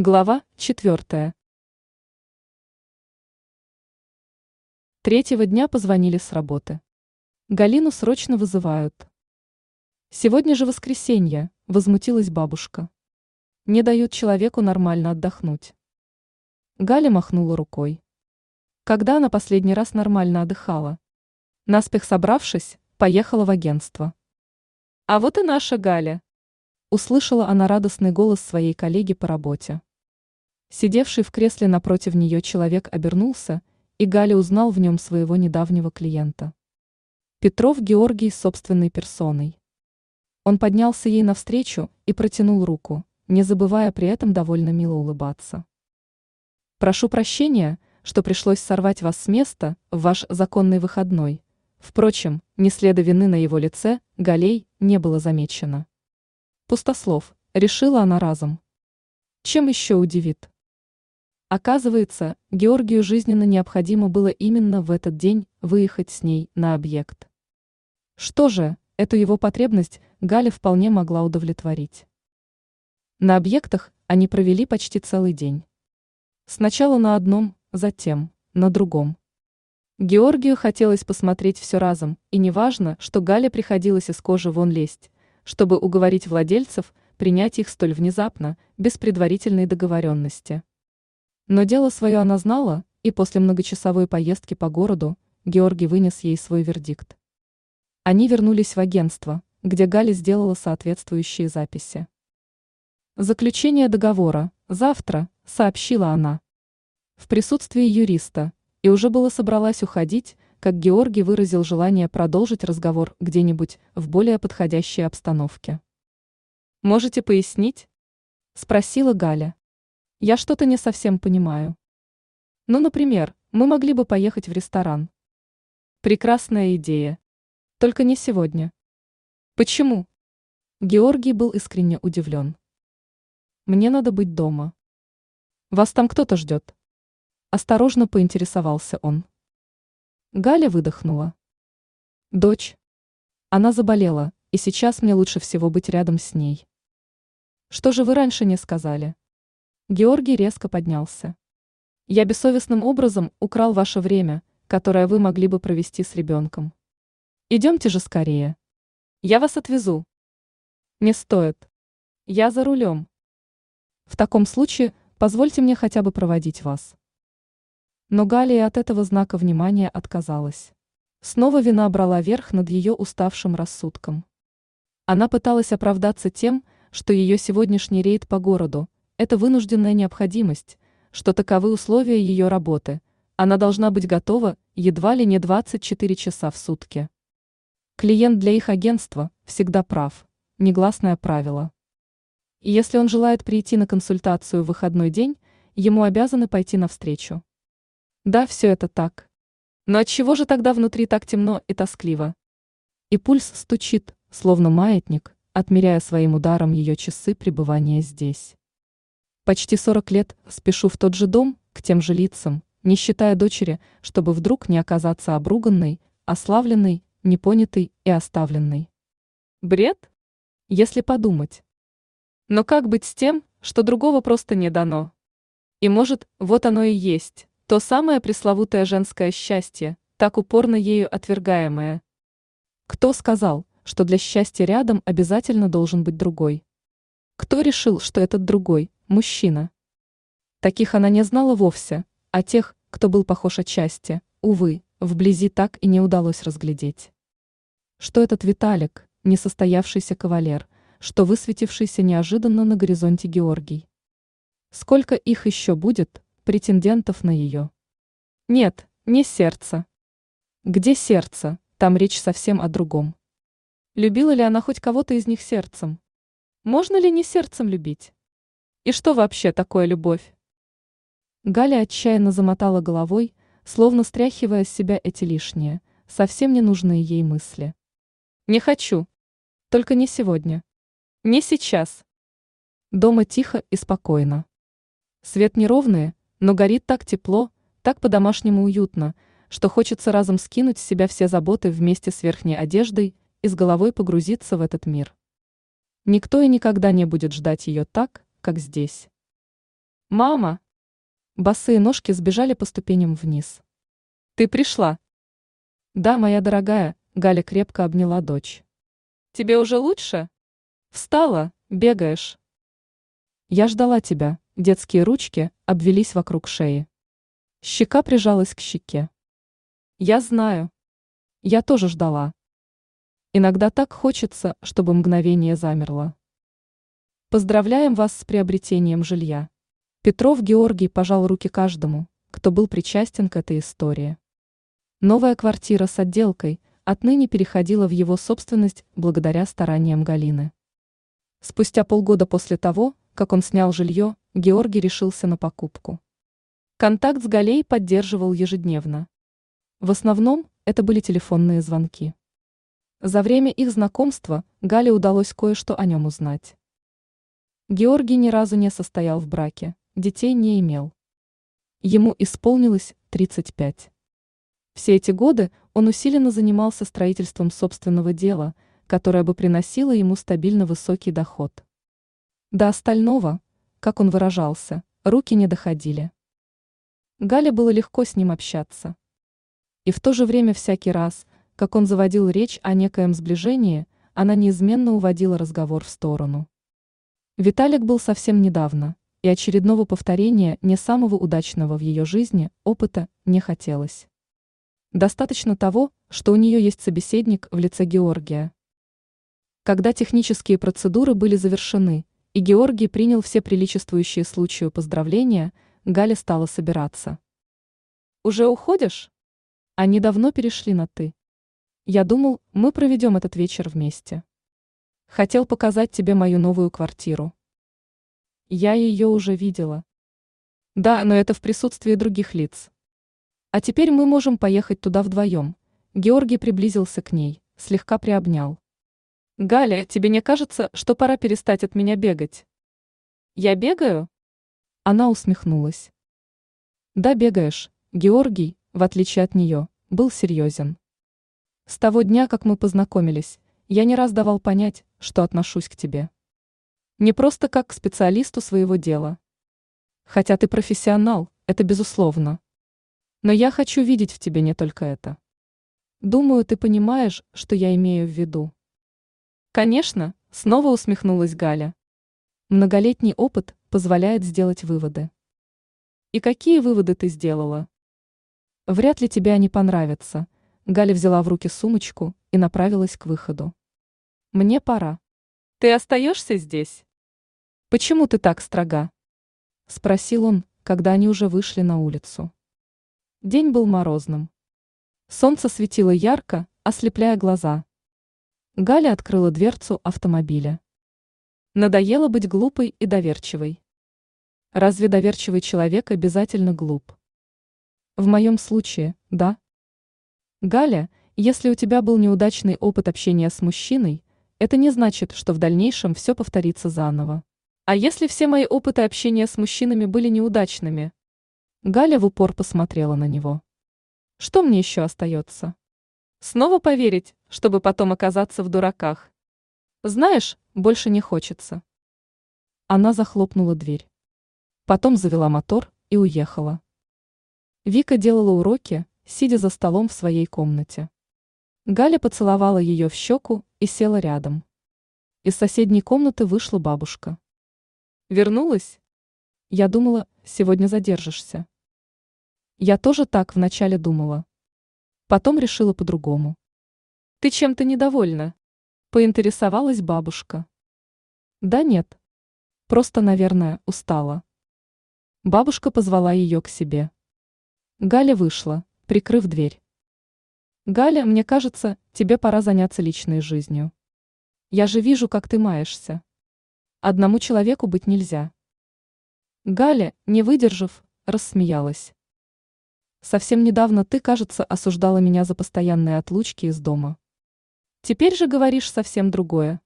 Глава четвертая. Третьего дня позвонили с работы. Галину срочно вызывают. Сегодня же воскресенье, возмутилась бабушка. Не дают человеку нормально отдохнуть. Галя махнула рукой. Когда она последний раз нормально отдыхала? Наспех собравшись, поехала в агентство. А вот и наша Галя. Услышала она радостный голос своей коллеги по работе. Сидевший в кресле напротив нее человек обернулся, и Галя узнал в нем своего недавнего клиента. Петров Георгий собственной персоной. Он поднялся ей навстречу и протянул руку, не забывая при этом довольно мило улыбаться. «Прошу прощения, что пришлось сорвать вас с места в ваш законный выходной. Впрочем, ни следа вины на его лице Галей не было замечено. Пустослов, решила она разом. Чем еще удивит? Оказывается, Георгию жизненно необходимо было именно в этот день выехать с ней на объект. Что же, эту его потребность Галя вполне могла удовлетворить. На объектах они провели почти целый день. Сначала на одном, затем на другом. Георгию хотелось посмотреть все разом, и неважно, что Галя приходилось из кожи вон лезть, чтобы уговорить владельцев принять их столь внезапно, без предварительной договоренности. Но дело свое она знала, и после многочасовой поездки по городу Георгий вынес ей свой вердикт. Они вернулись в агентство, где Галя сделала соответствующие записи. Заключение договора завтра, сообщила она. В присутствии юриста, и уже было собралась уходить, как Георгий выразил желание продолжить разговор где-нибудь в более подходящей обстановке. «Можете пояснить?» – спросила Галя. Я что-то не совсем понимаю. Ну, например, мы могли бы поехать в ресторан. Прекрасная идея. Только не сегодня. Почему? Георгий был искренне удивлен. Мне надо быть дома. Вас там кто-то ждет. Осторожно поинтересовался он. Галя выдохнула. Дочь. Она заболела, и сейчас мне лучше всего быть рядом с ней. Что же вы раньше не сказали? Георгий резко поднялся. Я бессовестным образом украл ваше время, которое вы могли бы провести с ребенком. Идемте же скорее. Я вас отвезу. Не стоит. Я за рулем. В таком случае позвольте мне хотя бы проводить вас. Но Галия от этого знака внимания отказалась. Снова вина брала верх над ее уставшим рассудком. Она пыталась оправдаться тем, что ее сегодняшний рейд по городу – это вынужденная необходимость, что таковы условия ее работы, она должна быть готова едва ли не 24 часа в сутки. Клиент для их агентства всегда прав, негласное правило. И если он желает прийти на консультацию в выходной день, ему обязаны пойти навстречу. Да, все это так. Но отчего же тогда внутри так темно и тоскливо? И пульс стучит, словно маятник, отмеряя своим ударом ее часы пребывания здесь. Почти 40 лет спешу в тот же дом, к тем же лицам, не считая дочери, чтобы вдруг не оказаться обруганной, ославленной, непонятой и оставленной. Бред? Если подумать. Но как быть с тем, что другого просто не дано? И может, вот оно и есть, то самое пресловутое женское счастье, так упорно ею отвергаемое. Кто сказал, что для счастья рядом обязательно должен быть другой? Кто решил, что этот другой Мужчина. Таких она не знала вовсе, а тех, кто был похож отчасти, увы, вблизи так и не удалось разглядеть. Что этот Виталик, несостоявшийся кавалер, что высветившийся неожиданно на горизонте Георгий. Сколько их еще будет, претендентов на ее? Нет, не сердце. Где сердце, там речь совсем о другом. Любила ли она хоть кого-то из них сердцем? Можно ли не сердцем любить? И что вообще такое любовь? Галя отчаянно замотала головой, словно стряхивая с себя эти лишние, совсем ненужные ей мысли. Не хочу. Только не сегодня. Не сейчас. Дома тихо и спокойно. Свет неровный, но горит так тепло, так по-домашнему уютно, что хочется разом скинуть с себя все заботы вместе с верхней одеждой и с головой погрузиться в этот мир. Никто и никогда не будет ждать ее так, как здесь. Мама! Босые ножки сбежали по ступеням вниз. Ты пришла? Да, моя дорогая, Галя крепко обняла дочь. Тебе уже лучше? Встала, бегаешь. Я ждала тебя, детские ручки обвелись вокруг шеи. Щека прижалась к щеке. Я знаю. Я тоже ждала. Иногда так хочется, чтобы мгновение замерло. Поздравляем вас с приобретением жилья. Петров Георгий пожал руки каждому, кто был причастен к этой истории. Новая квартира с отделкой отныне переходила в его собственность благодаря стараниям Галины. Спустя полгода после того, как он снял жилье, Георгий решился на покупку. Контакт с Галей поддерживал ежедневно. В основном это были телефонные звонки. За время их знакомства Гале удалось кое-что о нем узнать. Георгий ни разу не состоял в браке, детей не имел. Ему исполнилось 35. Все эти годы он усиленно занимался строительством собственного дела, которое бы приносило ему стабильно высокий доход. До остального, как он выражался, руки не доходили. Гале было легко с ним общаться. И в то же время всякий раз, как он заводил речь о некоем сближении, она неизменно уводила разговор в сторону. Виталик был совсем недавно, и очередного повторения не самого удачного в ее жизни опыта не хотелось. Достаточно того, что у нее есть собеседник в лице Георгия. Когда технические процедуры были завершены, и Георгий принял все приличествующие случаю поздравления, Галя стала собираться. «Уже уходишь?» Они давно перешли на «ты». Я думал, мы проведем этот вечер вместе. Хотел показать тебе мою новую квартиру. Я ее уже видела. Да, но это в присутствии других лиц. А теперь мы можем поехать туда вдвоем. Георгий приблизился к ней, слегка приобнял. Галя, тебе не кажется, что пора перестать от меня бегать? Я бегаю? Она усмехнулась. Да, бегаешь. Георгий, в отличие от нее, был серьезен. С того дня, как мы познакомились, я не раз давал понять, что отношусь к тебе. Не просто как к специалисту своего дела. Хотя ты профессионал, это безусловно. Но я хочу видеть в тебе не только это. Думаю, ты понимаешь, что я имею в виду. Конечно, снова усмехнулась Галя. Многолетний опыт позволяет сделать выводы. И какие выводы ты сделала? Вряд ли тебе они понравятся, Галя взяла в руки сумочку и направилась к выходу. Мне пора. Ты остаешься здесь? Почему ты так строга? Спросил он, когда они уже вышли на улицу. День был морозным. Солнце светило ярко, ослепляя глаза. Галя открыла дверцу автомобиля. Надоело быть глупой и доверчивой. Разве доверчивый человек обязательно глуп? В моем случае, да. Галя, если у тебя был неудачный опыт общения с мужчиной, это не значит, что в дальнейшем все повторится заново. А если все мои опыты общения с мужчинами были неудачными? Галя в упор посмотрела на него. Что мне еще остается? Снова поверить, чтобы потом оказаться в дураках? Знаешь, больше не хочется. Она захлопнула дверь. Потом завела мотор и уехала. Вика делала уроки, сидя за столом в своей комнате. Галя поцеловала ее в щеку и села рядом. Из соседней комнаты вышла бабушка. Вернулась? Я думала, сегодня задержишься. Я тоже так вначале думала. Потом решила по-другому. Ты чем-то недовольна? Поинтересовалась бабушка. Да нет. Просто, наверное, устала. Бабушка позвала ее к себе. Галя вышла прикрыв дверь. Галя, мне кажется, тебе пора заняться личной жизнью. Я же вижу, как ты маешься. Одному человеку быть нельзя. Галя, не выдержав, рассмеялась. Совсем недавно ты, кажется, осуждала меня за постоянные отлучки из дома. Теперь же говоришь совсем другое.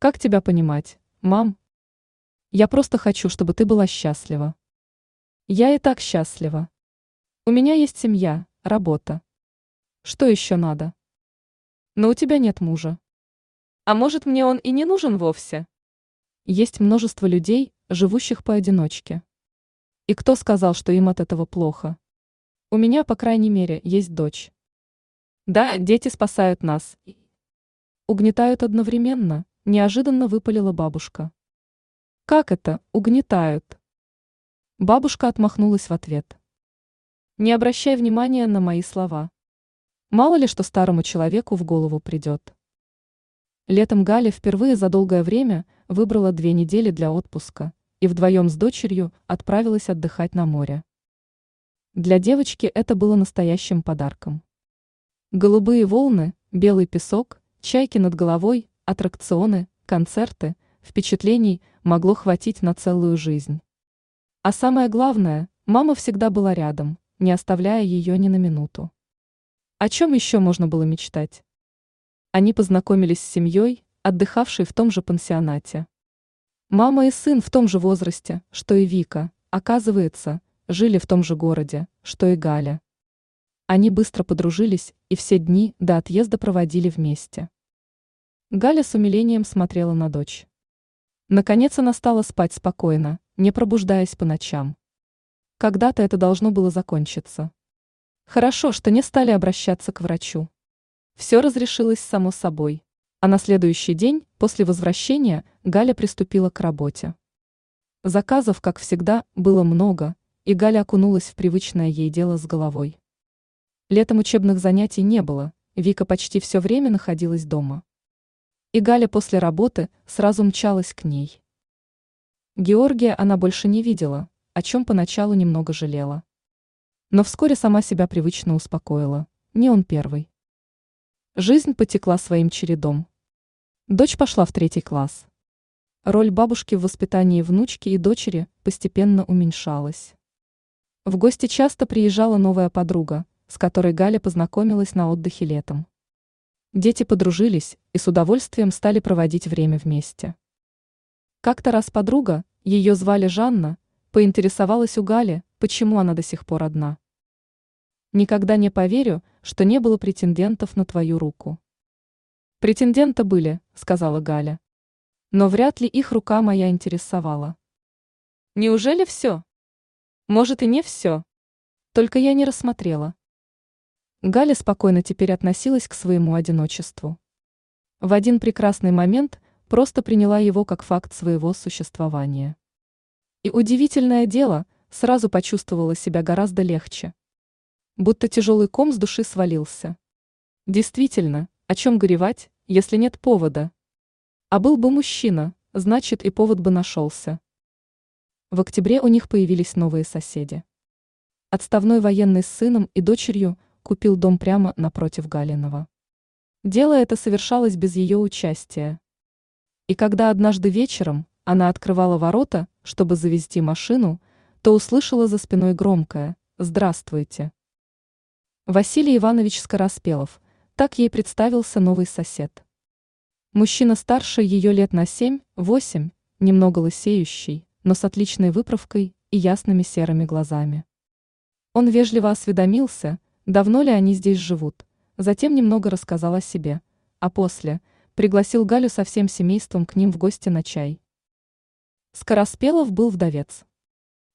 Как тебя понимать, мам? Я просто хочу, чтобы ты была счастлива. Я и так счастлива. У меня есть семья, работа. Что еще надо? Но у тебя нет мужа. А может, мне он и не нужен вовсе? Есть множество людей, живущих поодиночке. И кто сказал, что им от этого плохо? У меня, по крайней мере, есть дочь. Да, дети спасают нас. Угнетают одновременно, неожиданно выпалила бабушка. Как это, угнетают? Бабушка отмахнулась в ответ. Не обращай внимания на мои слова. Мало ли что старому человеку в голову придет. Летом Галя впервые за долгое время выбрала две недели для отпуска и вдвоем с дочерью отправилась отдыхать на море. Для девочки это было настоящим подарком. Голубые волны, белый песок, чайки над головой, аттракционы, концерты, впечатлений могло хватить на целую жизнь. А самое главное, мама всегда была рядом, не оставляя ее ни на минуту. О чем еще можно было мечтать? Они познакомились с семьей, отдыхавшей в том же пансионате. Мама и сын в том же возрасте, что и Вика, оказывается, жили в том же городе, что и Галя. Они быстро подружились и все дни до отъезда проводили вместе. Галя с умилением смотрела на дочь. Наконец она стала спать спокойно, не пробуждаясь по ночам. Когда-то это должно было закончиться. Хорошо, что не стали обращаться к врачу. Все разрешилось само собой. А на следующий день, после возвращения, Галя приступила к работе. Заказов, как всегда, было много, и Галя окунулась в привычное ей дело с головой. Летом учебных занятий не было, Вика почти все время находилась дома. И Галя после работы сразу мчалась к ней. Георгия она больше не видела, о чем поначалу немного жалела. Но вскоре сама себя привычно успокоила, не он первый. Жизнь потекла своим чередом. Дочь пошла в третий класс. Роль бабушки в воспитании внучки и дочери постепенно уменьшалась. В гости часто приезжала новая подруга, с которой Галя познакомилась на отдыхе летом. Дети подружились и с удовольствием стали проводить время вместе. Как-то раз подруга, ее звали Жанна, поинтересовалась у Гали, почему она до сих пор одна. «Никогда не поверю, что не было претендентов на твою руку». «Претенденты были», — сказала Галя. «Но вряд ли их рука моя интересовала». «Неужели все?» Может и не все. Только я не рассмотрела. Галя спокойно теперь относилась к своему одиночеству. В один прекрасный момент просто приняла его как факт своего существования. И удивительное дело, сразу почувствовала себя гораздо легче. Будто тяжелый ком с души свалился. Действительно, о чем горевать, если нет повода? А был бы мужчина, значит и повод бы нашелся. В октябре у них появились новые соседи. Отставной военный с сыном и дочерью купил дом прямо напротив Галинова. Дело это совершалось без ее участия. И когда однажды вечером она открывала ворота, чтобы завести машину, то услышала за спиной громкое «Здравствуйте». Василий Иванович Скороспелов, так ей представился новый сосед. Мужчина старше ее лет на семь-восемь, немного лысеющий, но с отличной выправкой и ясными серыми глазами. Он вежливо осведомился, давно ли они здесь живут, затем немного рассказал о себе, а после пригласил Галю со всем семейством к ним в гости на чай. Скороспелов был вдовец.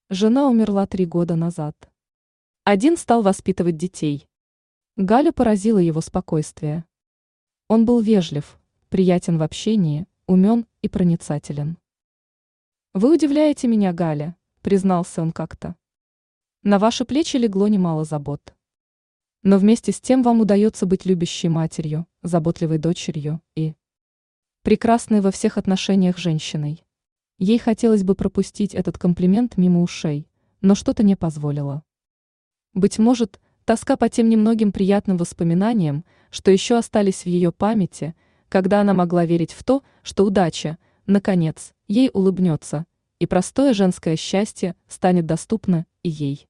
Жена умерла три года назад. Один стал воспитывать детей. Галю поразило его спокойствие. Он был вежлив, приятен в общении, умен и проницателен. «Вы удивляете меня, Галя», — признался он как-то. «На ваши плечи легло немало забот. Но вместе с тем вам удается быть любящей матерью, заботливой дочерью и прекрасной во всех отношениях женщиной. Ей хотелось бы пропустить этот комплимент мимо ушей, но что-то не позволило. Быть может, тоска по тем немногим приятным воспоминаниям, что еще остались в ее памяти, когда она могла верить в то, что удача, наконец, ей улыбнется, и простое женское счастье станет доступно и ей.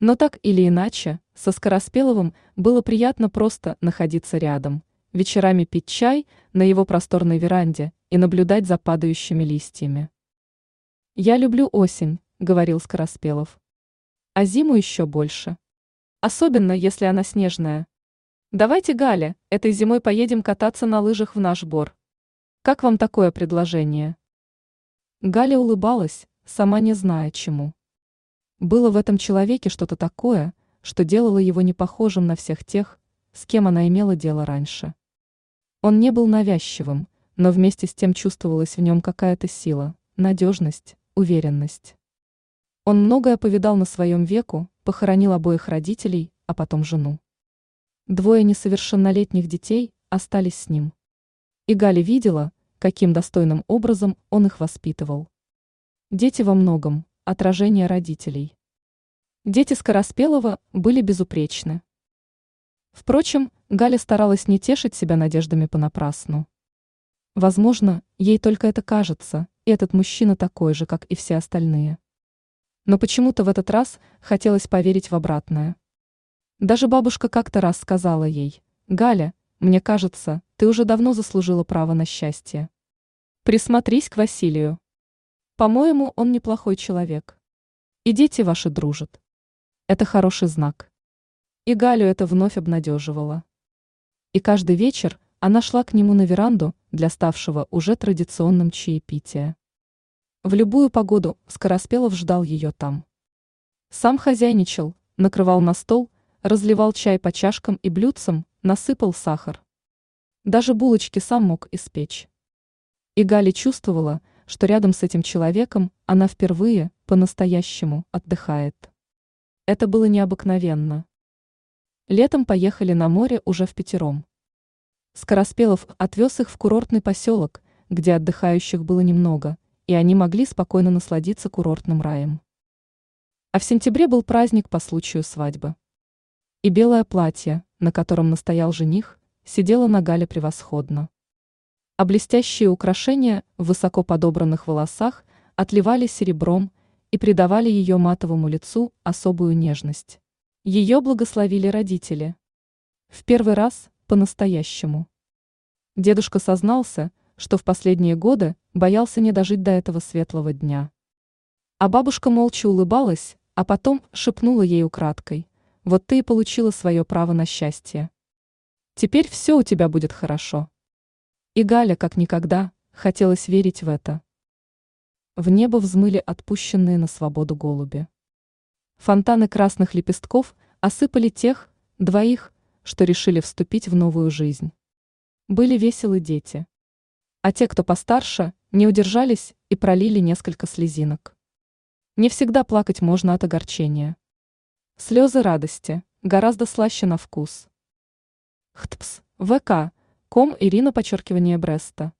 Но так или иначе, со Скороспеловым было приятно просто находиться рядом, вечерами пить чай на его просторной веранде и наблюдать за падающими листьями. «Я люблю осень», — говорил Скороспелов. «А зиму еще больше. Особенно, если она снежная. Давайте, Галя, этой зимой поедем кататься на лыжах в наш бор. Как вам такое предложение?» Галя улыбалась, сама не зная чему. Было в этом человеке что-то такое, что делало его не похожим на всех тех, с кем она имела дело раньше. Он не был навязчивым, но вместе с тем чувствовалась в нем какая-то сила, надежность, уверенность. Он многое повидал на своем веку, похоронил обоих родителей, а потом жену. Двое несовершеннолетних детей остались с ним. И Галя видела, каким достойным образом он их воспитывал. Дети во многом – отражение родителей. Дети Скороспелого были безупречны. Впрочем, Галя старалась не тешить себя надеждами понапрасну. Возможно, ей только это кажется, и этот мужчина такой же, как и все остальные. Но почему-то в этот раз хотелось поверить в обратное. Даже бабушка как-то раз сказала ей, «Галя, мне кажется, ты уже давно заслужила право на счастье. Присмотрись к Василию. По-моему, он неплохой человек. И дети ваши дружат. Это хороший знак». И Галю это вновь обнадеживало. И каждый вечер она шла к нему на веранду для ставшего уже традиционным чаепития. В любую погоду Скороспелов ждал ее там. Сам хозяйничал, накрывал на стол, разливал чай по чашкам и блюдцам, насыпал сахар. Даже булочки сам мог испечь. И Галя чувствовала, что рядом с этим человеком она впервые, по-настоящему, отдыхает. Это было необыкновенно. Летом поехали на море уже в пятером. Скороспелов отвез их в курортный поселок, где отдыхающих было немного – и они могли спокойно насладиться курортным раем. А в сентябре был праздник по случаю свадьбы. И белое платье, на котором настоял жених, сидело на Гале превосходно. А блестящие украшения в высоко подобранных волосах отливали серебром и придавали ее матовому лицу особую нежность. Ее благословили родители. В первый раз по-настоящему. Дедушка сознался, что в последние годы боялся не дожить до этого светлого дня. А бабушка молча улыбалась, а потом шепнула ей украдкой. Вот ты и получила свое право на счастье. Теперь все у тебя будет хорошо. И Галя, как никогда, хотелось верить в это. В небо взмыли отпущенные на свободу голуби. Фонтаны красных лепестков осыпали тех, двоих, что решили вступить в новую жизнь. Были веселы дети а те, кто постарше, не удержались и пролили несколько слезинок. Не всегда плакать можно от огорчения. Слезы радости гораздо слаще на вкус. Хтпс, ВК, ком Ирина подчеркивание Бреста.